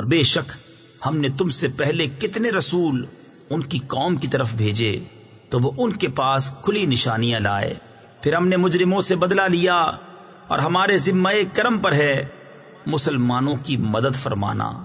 اور بے شک ہم نے تم سے پہلے کتنے رسول ان کی قوم کی طرف بھیجے تو وہ ان کے پاس کھلی نشانیاں لائے۔ پھر ہم نے مجرموں سے بدلہ لیا اور ہمارے ذمہ کرم پر ہے مسلمانوں کی مدد فرمانا۔